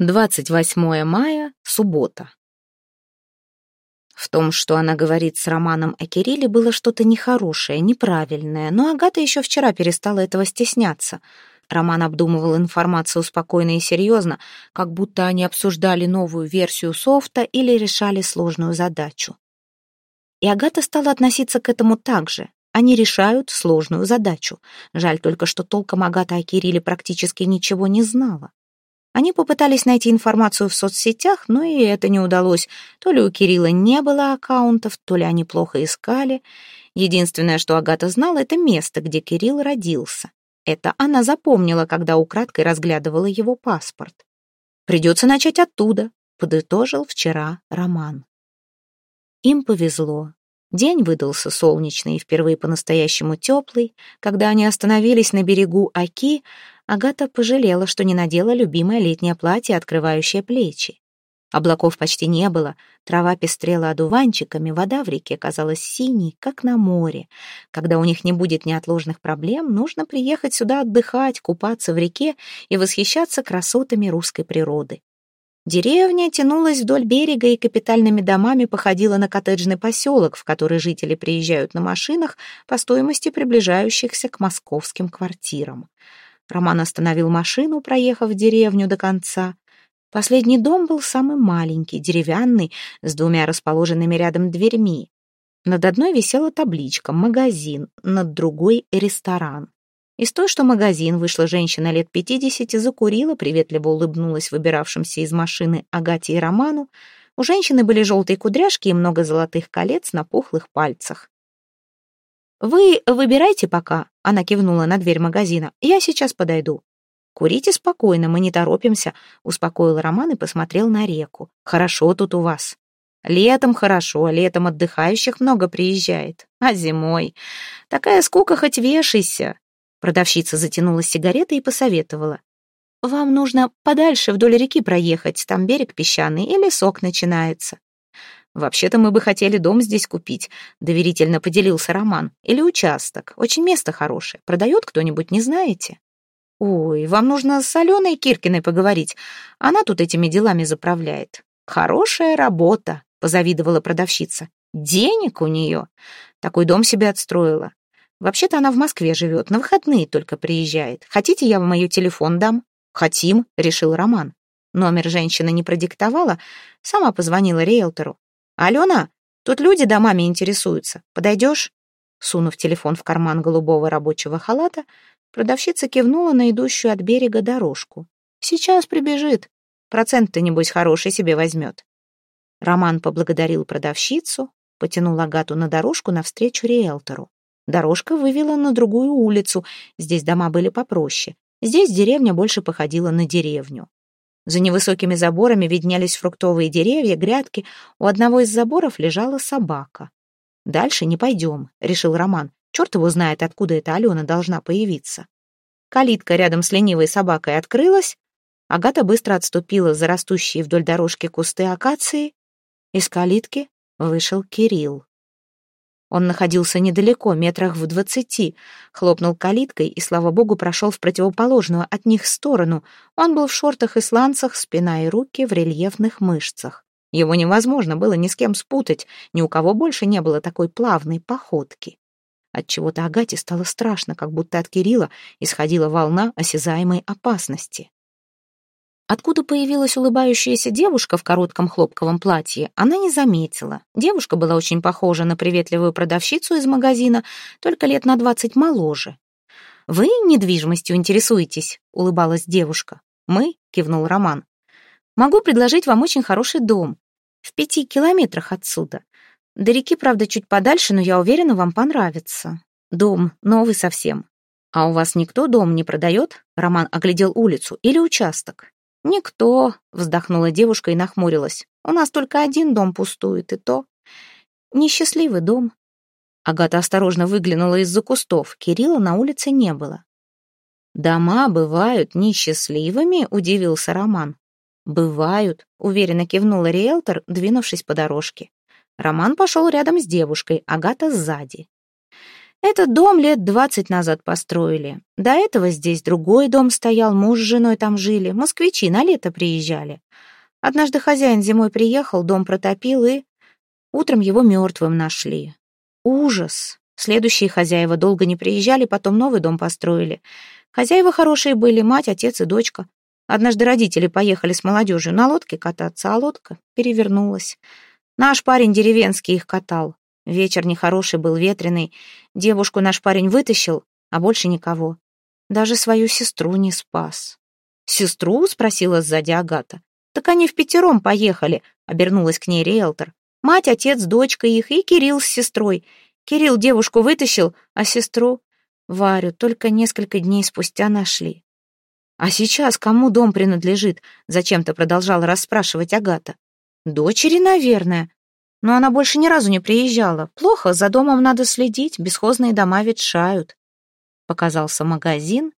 28 мая, суббота. В том, что она говорит с Романом о Кирилле, было что-то нехорошее, неправильное, но Агата еще вчера перестала этого стесняться. Роман обдумывал информацию спокойно и серьезно, как будто они обсуждали новую версию софта или решали сложную задачу. И Агата стала относиться к этому так же. Они решают сложную задачу. Жаль только, что толком Агата о Кирилле практически ничего не знала. Они попытались найти информацию в соцсетях, но и это не удалось. То ли у Кирилла не было аккаунтов, то ли они плохо искали. Единственное, что Агата знала, это место, где Кирилл родился. Это она запомнила, когда украдкой разглядывала его паспорт. «Придется начать оттуда», — подытожил вчера Роман. Им повезло. День выдался солнечный и впервые по-настоящему теплый. Когда они остановились на берегу Аки, Агата пожалела, что не надела любимое летнее платье, открывающее плечи. Облаков почти не было, трава пестрела одуванчиками, вода в реке казалась синей, как на море. Когда у них не будет неотложных проблем, нужно приехать сюда отдыхать, купаться в реке и восхищаться красотами русской природы. Деревня тянулась вдоль берега и капитальными домами походила на коттеджный поселок, в который жители приезжают на машинах по стоимости приближающихся к московским квартирам. Роман остановил машину, проехав деревню до конца. Последний дом был самый маленький, деревянный, с двумя расположенными рядом дверьми. Над одной висела табличка «Магазин», над другой — «Ресторан». Из той, что магазин, вышла женщина лет пятидесяти, закурила, приветливо улыбнулась выбиравшимся из машины Агате и Роману. У женщины были желтые кудряшки и много золотых колец на пухлых пальцах. «Вы выбирайте пока», — она кивнула на дверь магазина. «Я сейчас подойду». «Курите спокойно, мы не торопимся», — успокоил Роман и посмотрел на реку. «Хорошо тут у вас». «Летом хорошо, летом отдыхающих много приезжает. А зимой? Такая скука хоть вешайся». Продавщица затянула сигареты и посоветовала. «Вам нужно подальше вдоль реки проехать, там берег песчаный и лесок начинается. «Вообще-то мы бы хотели дом здесь купить», — доверительно поделился Роман. «Или участок. Очень место хорошее. Продает кто-нибудь, не знаете?» «Ой, вам нужно с Аленой Киркиной поговорить. Она тут этими делами заправляет». «Хорошая работа», — позавидовала продавщица. «Денег у нее. Такой дом себе отстроила. Вообще-то она в Москве живет, на выходные только приезжает. Хотите, я вам ее телефон дам?» «Хотим», — решил Роман. Номер женщина не продиктовала, сама позвонила риэлтору. «Алена, тут люди домами интересуются. Подойдешь?» Сунув телефон в карман голубого рабочего халата, продавщица кивнула на идущую от берега дорожку. «Сейчас прибежит. Процент-то, небось, хороший себе возьмет». Роман поблагодарил продавщицу, потянул Агату на дорожку навстречу риэлтору. Дорожка вывела на другую улицу, здесь дома были попроще. Здесь деревня больше походила на деревню. За невысокими заборами виднелись фруктовые деревья, грядки. У одного из заборов лежала собака. «Дальше не пойдем», — решил Роман. «Черт его знает, откуда эта Алена должна появиться». Калитка рядом с ленивой собакой открылась. Агата быстро отступила за растущие вдоль дорожки кусты акации. Из калитки вышел Кирилл. Он находился недалеко, метрах в двадцати, хлопнул калиткой и, слава богу, прошел в противоположную от них сторону. Он был в шортах и сланцах, спина и руки в рельефных мышцах. Его невозможно было ни с кем спутать, ни у кого больше не было такой плавной походки. Отчего-то Агате стало страшно, как будто от Кирилла исходила волна осязаемой опасности. Откуда появилась улыбающаяся девушка в коротком хлопковом платье, она не заметила. Девушка была очень похожа на приветливую продавщицу из магазина, только лет на двадцать моложе. «Вы недвижимостью интересуетесь?» — улыбалась девушка. «Мы?» — кивнул Роман. «Могу предложить вам очень хороший дом. В пяти километрах отсюда. До реки, правда, чуть подальше, но я уверена, вам понравится. Дом новый совсем. А у вас никто дом не продает?» Роман оглядел улицу. «Или участок?» «Никто», — вздохнула девушка и нахмурилась. «У нас только один дом пустует, и то...» «Несчастливый дом». Агата осторожно выглянула из-за кустов. Кирилла на улице не было. «Дома бывают несчастливыми?» — удивился Роман. «Бывают», — уверенно кивнула риэлтор, двинувшись по дорожке. Роман пошел рядом с девушкой, Агата сзади. Этот дом лет двадцать назад построили. До этого здесь другой дом стоял, муж с женой там жили, москвичи на лето приезжали. Однажды хозяин зимой приехал, дом протопил, и утром его мертвым нашли. Ужас! Следующие хозяева долго не приезжали, потом новый дом построили. Хозяева хорошие были, мать, отец и дочка. Однажды родители поехали с молодежью на лодке кататься, а лодка перевернулась. Наш парень деревенский их катал. Вечер нехороший был, ветреный. Девушку наш парень вытащил, а больше никого. Даже свою сестру не спас. «Сестру?» — спросила сзади Агата. «Так они в пятером поехали», — обернулась к ней риэлтор. «Мать, отец, дочка их и Кирилл с сестрой. Кирилл девушку вытащил, а сестру, Варю, только несколько дней спустя нашли». «А сейчас кому дом принадлежит?» — зачем-то продолжала расспрашивать Агата. «Дочери, наверное. Но она больше ни разу не приезжала. Плохо, за домом надо следить, бесхозные дома ветшают». Показался магазин.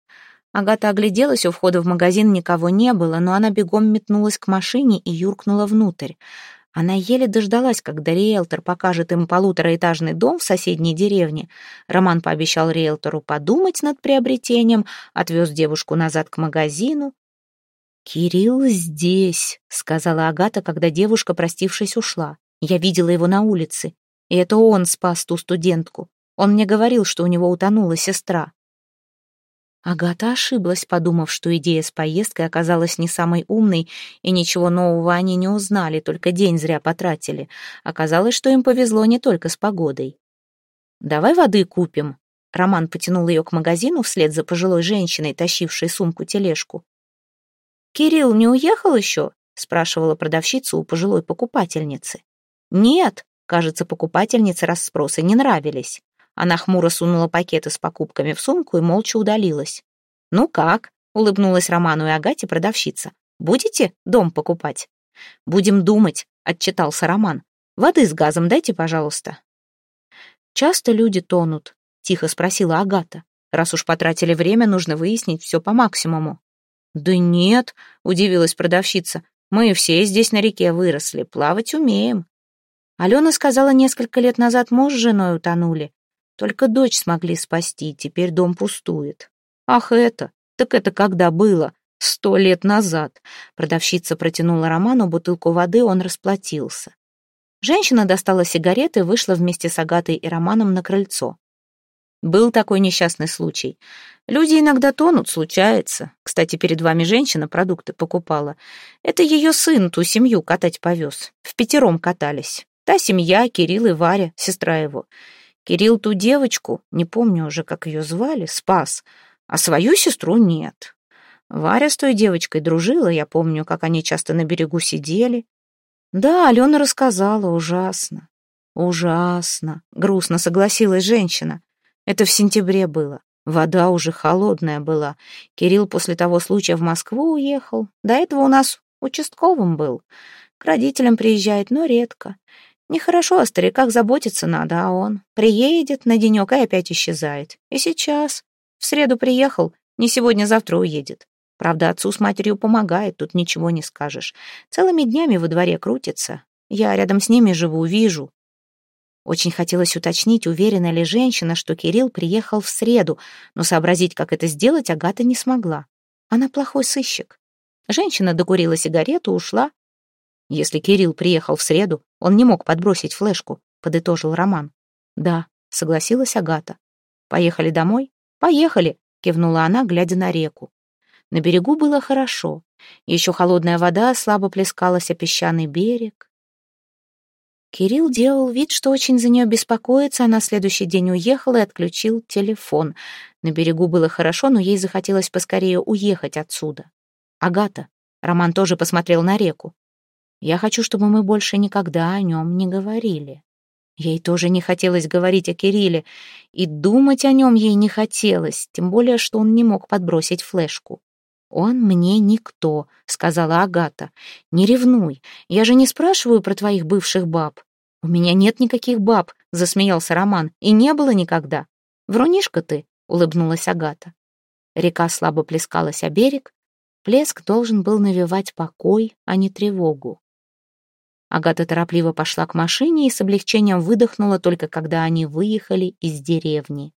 Агата огляделась, у входа в магазин никого не было, но она бегом метнулась к машине и юркнула внутрь. Она еле дождалась, когда риэлтор покажет им полутораэтажный дом в соседней деревне. Роман пообещал риэлтору подумать над приобретением, отвез девушку назад к магазину. «Кирилл здесь», — сказала Агата, когда девушка, простившись, ушла. «Я видела его на улице, и это он спас ту студентку. Он мне говорил, что у него утонула сестра». Агата ошиблась, подумав, что идея с поездкой оказалась не самой умной, и ничего нового они не узнали, только день зря потратили. Оказалось, что им повезло не только с погодой. «Давай воды купим». Роман потянул ее к магазину вслед за пожилой женщиной, тащившей сумку-тележку. «Кирилл не уехал еще?» — спрашивала продавщица у пожилой покупательницы. «Нет», — кажется, покупательнице расспросы не нравились. Она хмуро сунула пакеты с покупками в сумку и молча удалилась. «Ну как?» — улыбнулась Роману и Агате продавщица. «Будете дом покупать?» «Будем думать», — отчитался Роман. «Воды с газом дайте, пожалуйста». «Часто люди тонут?» — тихо спросила Агата. «Раз уж потратили время, нужно выяснить все по максимуму». «Да нет», — удивилась продавщица, «мы все здесь на реке выросли, плавать умеем». Алена сказала, несколько лет назад муж с женой утонули. Только дочь смогли спасти, теперь дом пустует. Ах это, так это когда было? Сто лет назад. Продавщица протянула Роману бутылку воды, он расплатился. Женщина достала сигареты и вышла вместе с Агатой и Романом на крыльцо. Был такой несчастный случай. Люди иногда тонут, случается. Кстати, перед вами женщина продукты покупала. Это ее сын ту семью катать повез. В пятером катались. Та семья, Кирилл и Варя, сестра его. Кирилл ту девочку, не помню уже, как ее звали, спас, а свою сестру нет. Варя с той девочкой дружила, я помню, как они часто на берегу сидели. Да, Алена рассказала, ужасно. Ужасно, грустно согласилась женщина. Это в сентябре было. Вода уже холодная была. Кирилл после того случая в Москву уехал. До этого у нас участковым был. К родителям приезжает, но редко. Нехорошо о стариках заботиться надо, а он приедет на денек и опять исчезает. И сейчас. В среду приехал, не сегодня-завтра уедет. Правда, отцу с матерью помогает, тут ничего не скажешь. Целыми днями во дворе крутится. Я рядом с ними живу, вижу. Очень хотелось уточнить, уверена ли женщина, что Кирилл приехал в среду, но сообразить, как это сделать, Агата не смогла. Она плохой сыщик. Женщина докурила сигарету, ушла. Если Кирилл приехал в среду, он не мог подбросить флешку, подытожил Роман. Да, согласилась Агата. Поехали домой? Поехали, кивнула она, глядя на реку. На берегу было хорошо. Еще холодная вода слабо плескалась о песчаный берег. Кирилл делал вид, что очень за нее беспокоится, а на следующий день уехал и отключил телефон. На берегу было хорошо, но ей захотелось поскорее уехать отсюда. «Агата», — Роман тоже посмотрел на реку, «я хочу, чтобы мы больше никогда о нем не говорили». Ей тоже не хотелось говорить о Кирилле, и думать о нем ей не хотелось, тем более, что он не мог подбросить флешку. «Он мне никто», — сказала Агата. «Не ревнуй. Я же не спрашиваю про твоих бывших баб». «У меня нет никаких баб», — засмеялся Роман. «И не было никогда». «Врунишка ты», — улыбнулась Агата. Река слабо плескалась о берег. Плеск должен был навевать покой, а не тревогу. Агата торопливо пошла к машине и с облегчением выдохнула только когда они выехали из деревни.